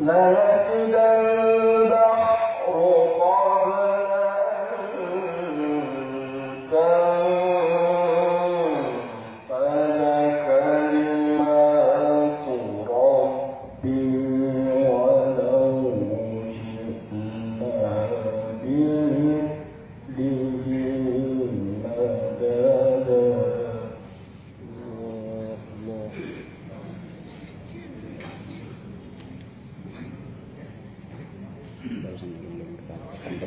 لا إله kita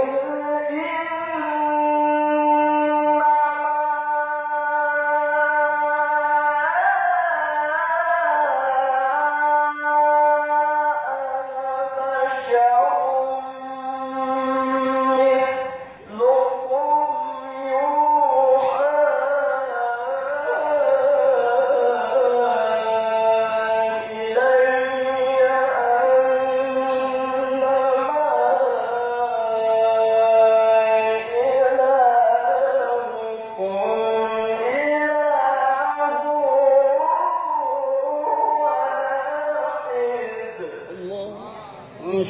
Yeah.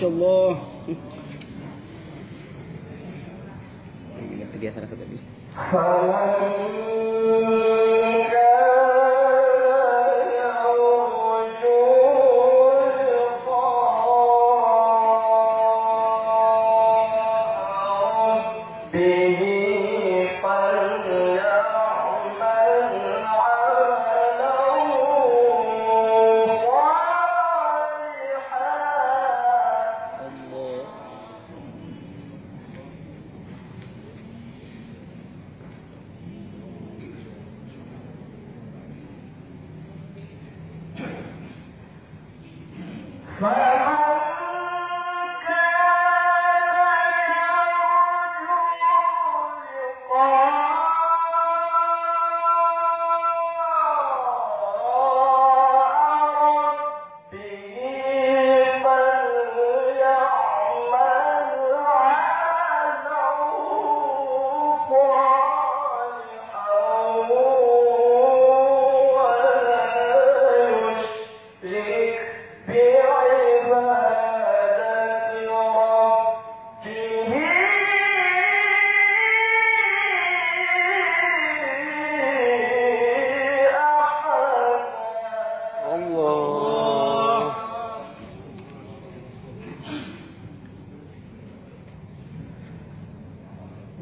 الله Vai,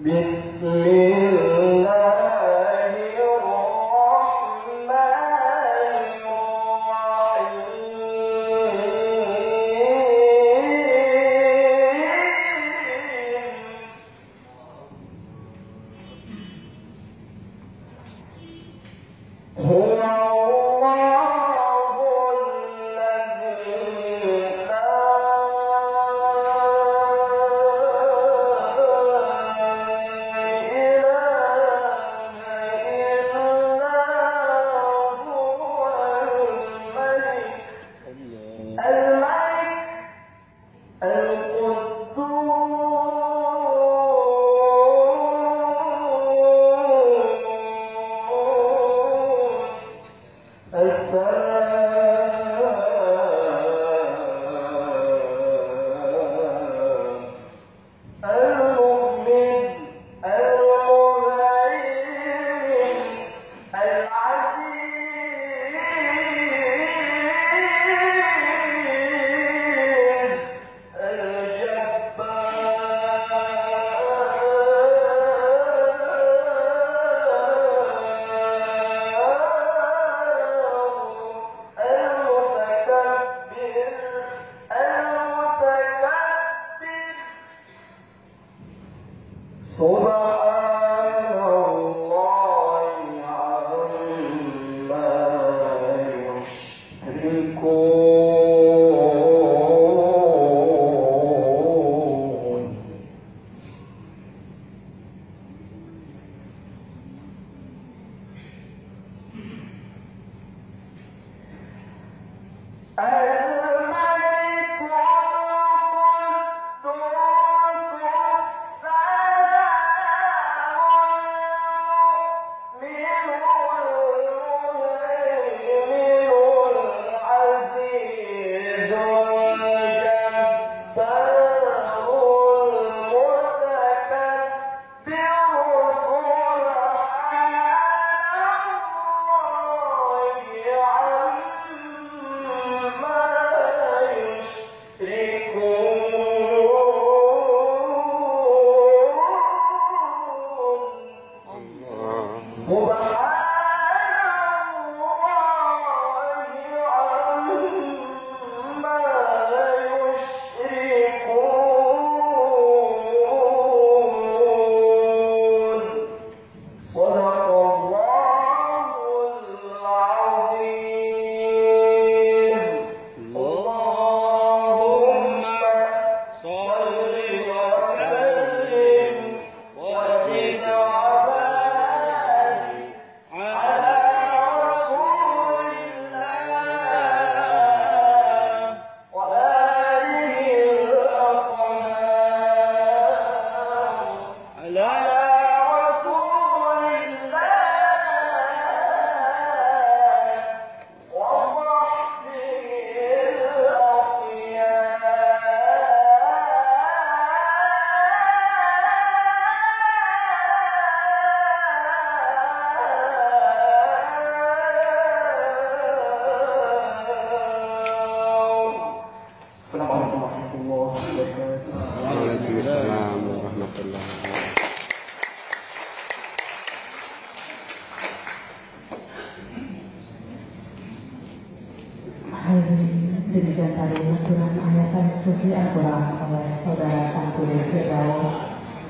بسم I com Demikian tadi lantunan ayatan suci Al-Quran oleh Saudara Samsudin Firdaus.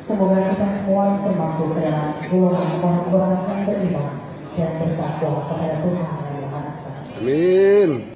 Semoga kita semua termasuk dalam golongan orang-orang yang beriman dan bertakwa kepada Tuhan Yang Maha. Amin.